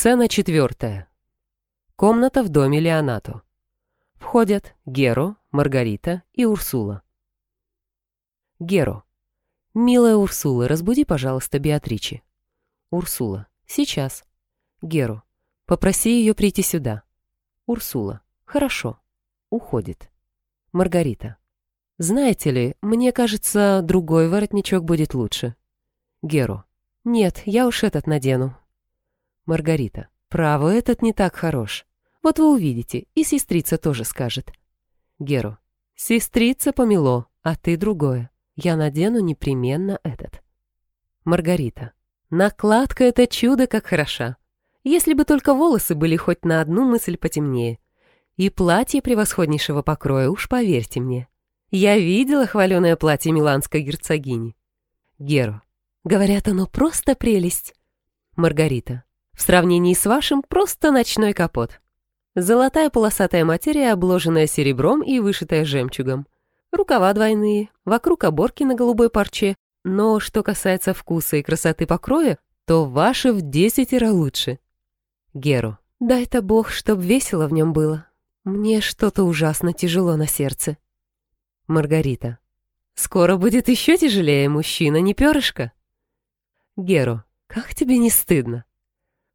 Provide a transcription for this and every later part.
Сцена четвертая. Комната в доме Леонато. Входят Геро, Маргарита и Урсула. Геро. «Милая Урсула, разбуди, пожалуйста, Беатричи». Урсула. «Сейчас». Геро. «Попроси ее прийти сюда». Урсула. «Хорошо». Уходит. Маргарита. «Знаете ли, мне кажется, другой воротничок будет лучше». Геро. «Нет, я уж этот надену». Маргарита. «Право, этот не так хорош. Вот вы увидите, и сестрица тоже скажет». Геро. «Сестрица помело, а ты другое. Я надену непременно этот». Маргарита. «Накладка — это чудо, как хороша. Если бы только волосы были хоть на одну мысль потемнее. И платье превосходнейшего покроя, уж поверьте мне. Я видела хваленое платье миланской герцогини». Геро. «Говорят, оно просто прелесть». Маргарита. В сравнении с вашим просто ночной капот. Золотая полосатая материя, обложенная серебром и вышитая жемчугом. Рукава двойные, вокруг оборки на голубой парче. Но что касается вкуса и красоты покроя, то ваши в десятеро лучше. Геру. Дай-то бог, чтоб весело в нем было. Мне что-то ужасно тяжело на сердце. Маргарита. Скоро будет еще тяжелее, мужчина, не перышко. Геру. Как тебе не стыдно?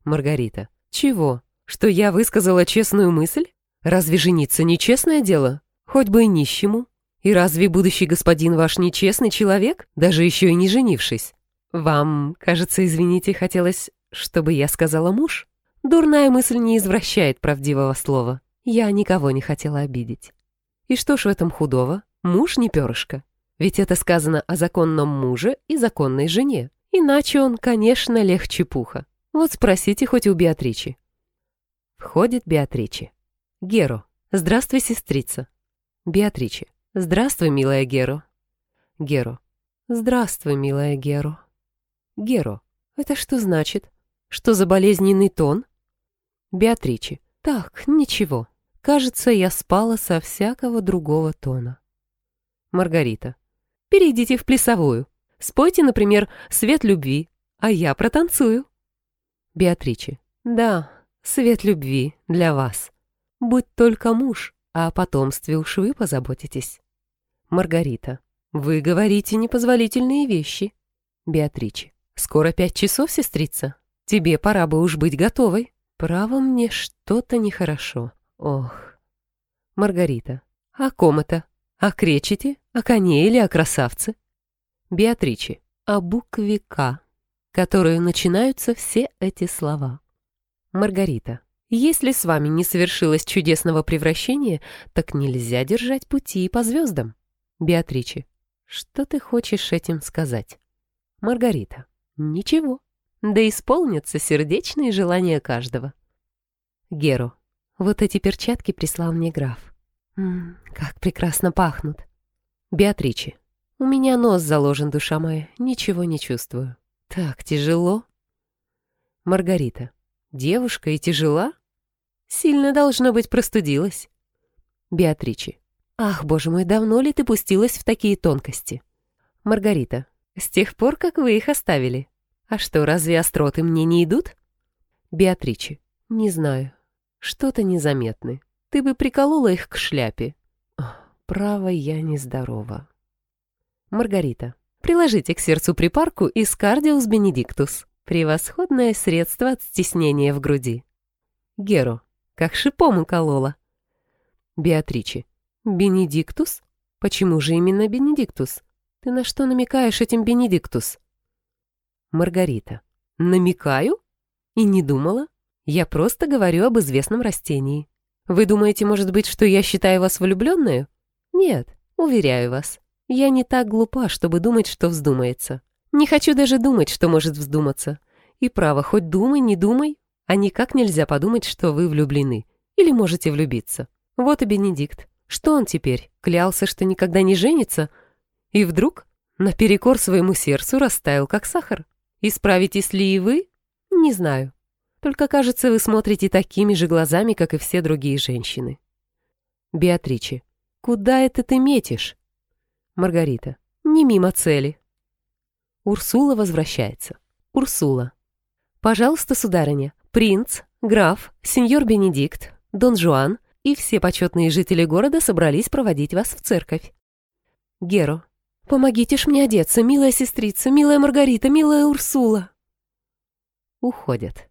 Маргарита. Чего? Что я высказала честную мысль? Разве жениться нечестное дело? Хоть бы и нищему. И разве будущий господин ваш нечестный человек, даже еще и не женившись? Вам, кажется, извините, хотелось, чтобы я сказала муж? Дурная мысль не извращает правдивого слова. Я никого не хотела обидеть. И что ж в этом худого? Муж не перышко. Ведь это сказано о законном муже и законной жене. Иначе он, конечно, легче пуха. Вот спросите хоть у Беатричи. Входит Беатричи. Геро. Здравствуй, сестрица. Беатричи. Здравствуй, милая Геро. Геро. Здравствуй, милая Геро. Геро. Это что значит? Что за болезненный тон? Беатричи. Так, ничего. Кажется, я спала со всякого другого тона. Маргарита. Перейдите в плясовую. Спойте, например, «Свет любви», а я протанцую. Беатриче. Да, свет любви для вас. Будь только муж, а о потомстве уж вы позаботитесь. Маргарита. Вы говорите непозволительные вещи. Беатриче. Скоро пять часов, сестрица. Тебе пора бы уж быть готовой. Право мне что-то нехорошо. Ох. Маргарита. О ком это? О кречете? О коне или о красавце? Беатриче. О букве К которую начинаются все эти слова. Маргарита. Если с вами не совершилось чудесного превращения, так нельзя держать пути по звездам. Беатриче. Что ты хочешь этим сказать? Маргарита. Ничего. Да исполнятся сердечные желания каждого. Геру. Вот эти перчатки прислал мне граф. М -м, как прекрасно пахнут. Беатриче. У меня нос заложен, душа моя, ничего не чувствую. Так тяжело. Маргарита. Девушка и тяжела? Сильно, должно быть, простудилась. Беатриче. Ах, боже мой, давно ли ты пустилась в такие тонкости? Маргарита. С тех пор, как вы их оставили. А что, разве остроты мне не идут? Беатриче. Не знаю. Что-то незаметны. Ты бы приколола их к шляпе. право, я нездорова. Маргарита. Приложите к сердцу припарку из кардиус бенедиктус. Превосходное средство от стеснения в груди. Геро. Как шипом уколола. Беатриче. Бенедиктус? Почему же именно бенедиктус? Ты на что намекаешь этим бенедиктус? Маргарита. Намекаю? И не думала? Я просто говорю об известном растении. Вы думаете, может быть, что я считаю вас влюбленную? Нет, уверяю вас, я не так глупа, чтобы думать, что вздумается. Не хочу даже думать, что может вздуматься. И право, хоть думай, не думай, а никак нельзя подумать, что вы влюблены. Или можете влюбиться. Вот и Бенедикт. Что он теперь? Клялся, что никогда не женится? И вдруг, наперекор своему сердцу, растаял, как сахар. Исправитесь ли и вы? Не знаю. Только, кажется, вы смотрите такими же глазами, как и все другие женщины. Беатриче, куда это ты метишь? Маргарита. Не мимо цели. Урсула возвращается. Урсула. Пожалуйста, сударыня, Принц, граф, сеньор Бенедикт, Дон Жуан и все почетные жители города собрались проводить вас в церковь. Геро. «Помогите ж мне одеться, милая сестрица, милая Маргарита, милая Урсула!» Уходят.